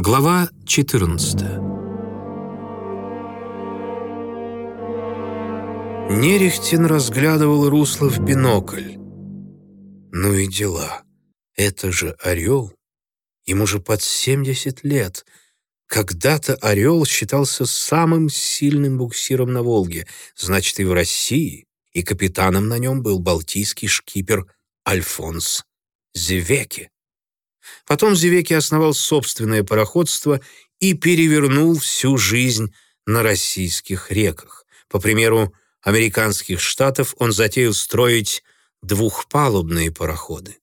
Глава 14 Нерехтин разглядывал русло в бинокль. Ну и дела. Это же орел. Ему же под 70 лет. Когда-то орел считался самым сильным буксиром на Волге, значит, и в России, и капитаном на нем был балтийский шкипер Альфонс Зевеки. Потом Зевеки основал собственное пароходство и перевернул всю жизнь на российских реках. По примеру американских штатов он затеял строить двухпалубные пароходы.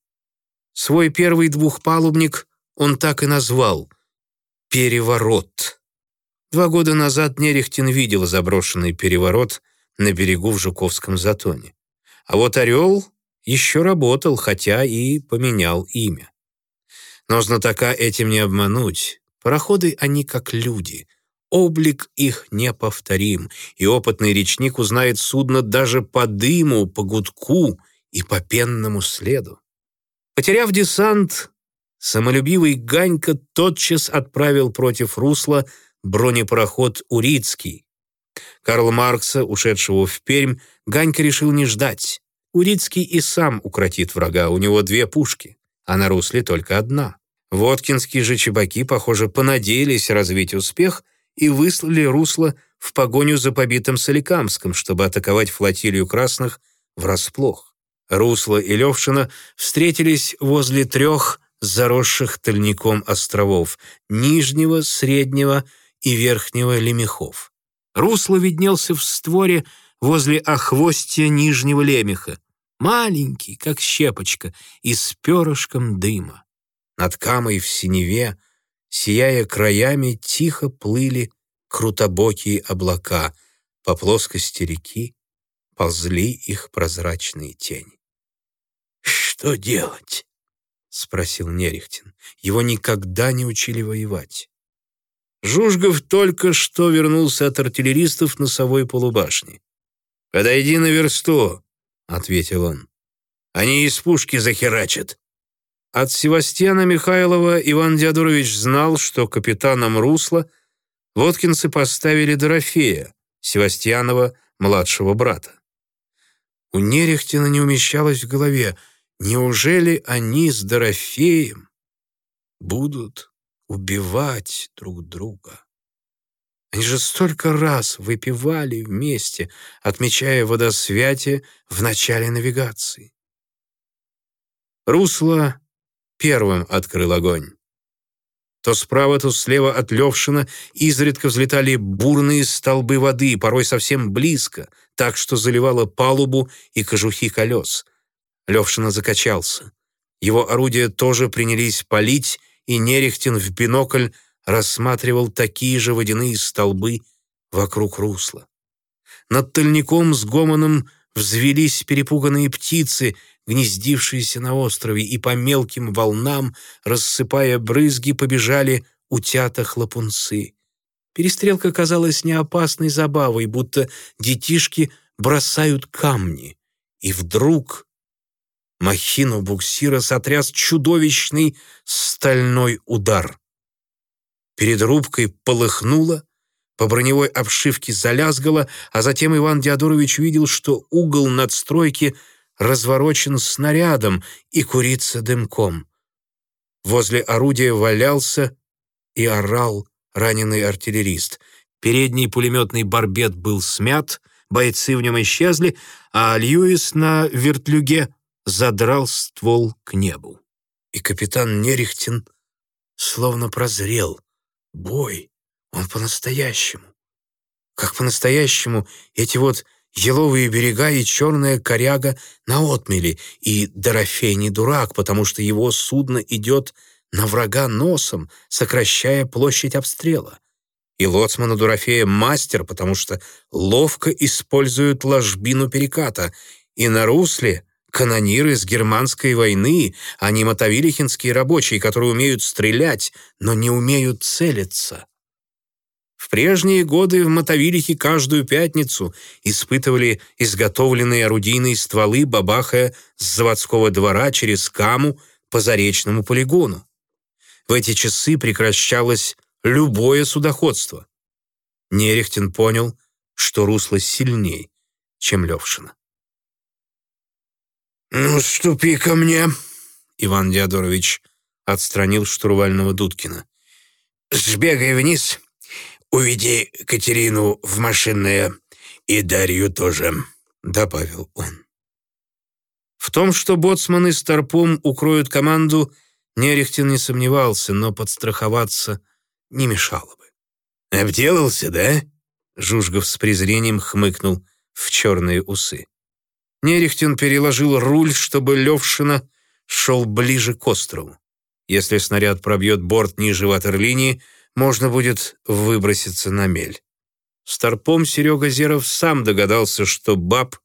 Свой первый двухпалубник он так и назвал «Переворот». Два года назад Нерехтин видел заброшенный переворот на берегу в Жуковском затоне. А вот «Орел» еще работал, хотя и поменял имя. Но знатока этим не обмануть. Пароходы они как люди. Облик их неповторим, и опытный речник узнает судно даже по дыму, по гудку и по пенному следу. Потеряв десант, самолюбивый Ганька тотчас отправил против русла бронепароход «Урицкий». Карл Маркса, ушедшего в Пермь, Ганька решил не ждать. Урицкий и сам укротит врага, у него две пушки а на русле только одна. Воткинские же чебаки, похоже, понадеялись развить успех и выслали русло в погоню за побитым Соликамском, чтобы атаковать флотилию красных врасплох. Русло и Левшина встретились возле трех заросших тальником островов — Нижнего, Среднего и Верхнего Лемехов. Русло виднелся в створе возле охвостья Нижнего Лемеха, маленький, как щепочка, и с перышком дыма. Над камой в синеве, сияя краями, тихо плыли крутобокие облака, по плоскости реки ползли их прозрачные тени. «Что делать?» — спросил Нерехтин. Его никогда не учили воевать. Жужгов только что вернулся от артиллеристов носовой полубашни. «Подойди на версту», — ответил он. «Они из пушки захерачат». От Севастьяна Михайлова Иван Диадорович знал, что капитаном русла водкинцы поставили Дорофея, Севастьянова младшего брата. У Нерехтина не умещалось в голове, неужели они с Дорофеем будут убивать друг друга? Они же столько раз выпивали вместе, отмечая водосвятие в начале навигации. Русло первым открыл огонь. То справа, то слева от Левшина изредка взлетали бурные столбы воды, порой совсем близко, так что заливало палубу и кожухи колес. Левшина закачался. Его орудия тоже принялись палить, и Нерехтин в бинокль рассматривал такие же водяные столбы вокруг русла. Над тальником с гомоном взвелись перепуганные птицы, гнездившиеся на острове, и по мелким волнам, рассыпая брызги, побежали утята-хлопунцы. Перестрелка казалась неопасной забавой, будто детишки бросают камни. И вдруг махину буксира сотряс чудовищный стальной удар. Перед рубкой полыхнуло, по броневой обшивке залязгало, а затем Иван Диадорович увидел, что угол надстройки разворочен снарядом и курится дымком. Возле орудия валялся и орал раненый артиллерист. Передний пулеметный барбет был смят, бойцы в нем исчезли, а Льюис на вертлюге задрал ствол к небу. И капитан Нерехтин словно прозрел — Бой. Он по-настоящему. Как по-настоящему эти вот еловые берега и черная коряга на отмели, и Дорофей не дурак, потому что его судно идет на врага носом, сокращая площадь обстрела. И лоцмана Дорофея мастер, потому что ловко использует ложбину переката, и на русле канониры с германской войны, а не мотовилихинские рабочие, которые умеют стрелять, но не умеют целиться. В прежние годы в Мотовилихе каждую пятницу испытывали изготовленные орудийные стволы, бабахая с заводского двора через Каму по заречному полигону. В эти часы прекращалось любое судоходство. Нерехтин понял, что русло сильней, чем Левшина. «Ну, ступи ко мне!» Иван Диадорович отстранил штурвального Дудкина. «Сбегай вниз, уведи Катерину в машинное и Дарью тоже», — добавил он. В том, что боцманы с торпом укроют команду, Нерехтин не сомневался, но подстраховаться не мешало бы. «Обделался, да?» Жужгов с презрением хмыкнул в черные усы. Нерехтин переложил руль, чтобы Левшина шел ближе к острову. Если снаряд пробьет борт ниже ватерлинии, можно будет выброситься на мель. Старпом Серега Зеров сам догадался, что баб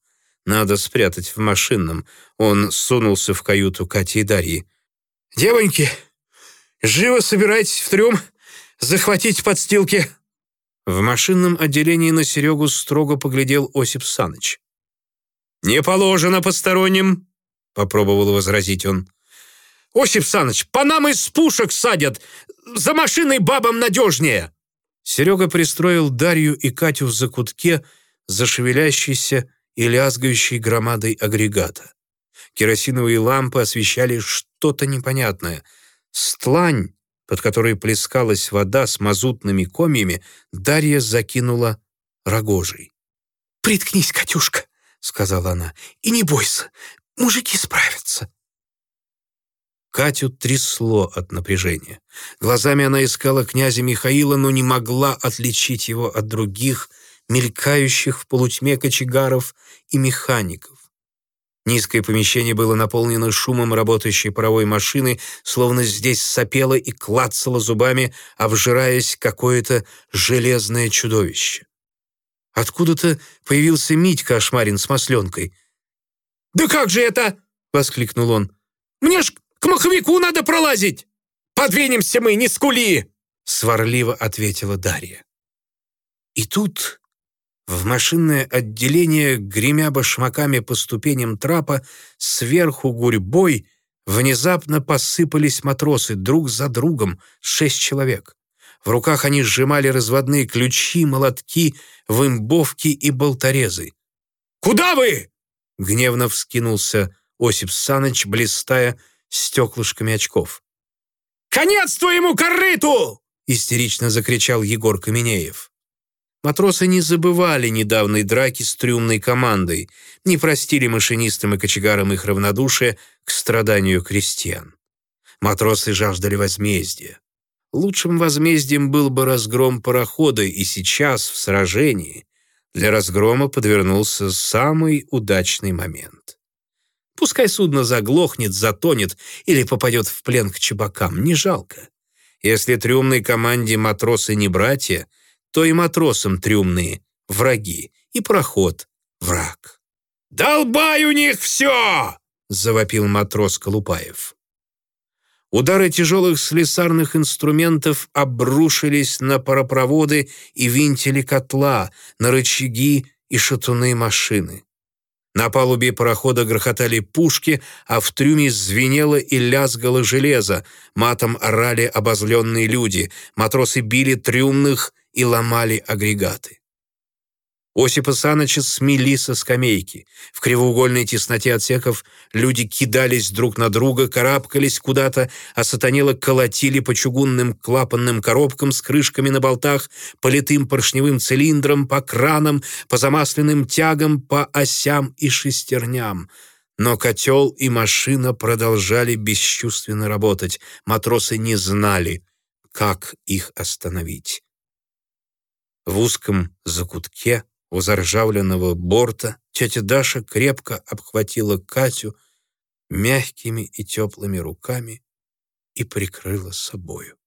надо спрятать в машинном. Он сунулся в каюту Кати и Дарьи. «Девоньки, живо собирайтесь в трюм, захватить подстилки!» В машинном отделении на Серегу строго поглядел Осип Саныч. «Не положено посторонним», — попробовал возразить он. «Осип Саныч, по нам из пушек садят! За машиной бабам надежнее!» Серега пристроил Дарью и Катю в закутке, зашевелящейся и лязгающей громадой агрегата. Керосиновые лампы освещали что-то непонятное. Стлань, под которой плескалась вода с мазутными комьями, Дарья закинула рогожей. «Приткнись, Катюшка!» — сказала она. «И не бойся, мужики справятся». Катю трясло от напряжения. Глазами она искала князя Михаила, но не могла отличить его от других, мелькающих в полутьме кочегаров и механиков. Низкое помещение было наполнено шумом работающей паровой машины, словно здесь сопело и клацало зубами, обжираясь какое-то железное чудовище. Откуда-то появился Митька Ашмарин с масленкой. «Да как же это?» — воскликнул он. «Мне ж к маховику надо пролазить! Подвинемся мы, не скули!» Сварливо ответила Дарья. И тут в машинное отделение, гремя башмаками по ступеням трапа, сверху гурьбой внезапно посыпались матросы друг за другом, шесть человек. В руках они сжимали разводные ключи, молотки, вымбовки и болторезы. «Куда вы?» — гневно вскинулся Осип Саныч, блистая стеклышками очков. «Конец твоему корыту!» — истерично закричал Егор Каменеев. Матросы не забывали недавней драки с трюмной командой, не простили машинистам и кочегарам их равнодушие к страданию крестьян. Матросы жаждали возмездия. Лучшим возмездием был бы разгром парохода, и сейчас, в сражении, для разгрома подвернулся самый удачный момент. Пускай судно заглохнет, затонет или попадет в плен к чебакам, не жалко. Если трюмной команде матросы не братья, то и матросам трюмные — враги, и проход — враг. «Долбай у них все!» — завопил матрос Колупаев. Удары тяжелых слесарных инструментов обрушились на паропроводы и винтили котла, на рычаги и шатуны машины. На палубе парохода грохотали пушки, а в трюме звенело и лязгало железо. Матом орали обозленные люди. Матросы били трюмных и ломали агрегаты. Осипа Саныча смели со скамейки. В кривоугольной тесноте отсеков люди кидались друг на друга, карабкались куда-то, а сатанело колотили по чугунным клапанным коробкам с крышками на болтах, по литым поршневым цилиндрам, по кранам, по замасленным тягам, по осям и шестерням. Но котел и машина продолжали бесчувственно работать. Матросы не знали, как их остановить. В узком закутке у заржавленного борта тетя Даша крепко обхватила Катю мягкими и теплыми руками и прикрыла собою.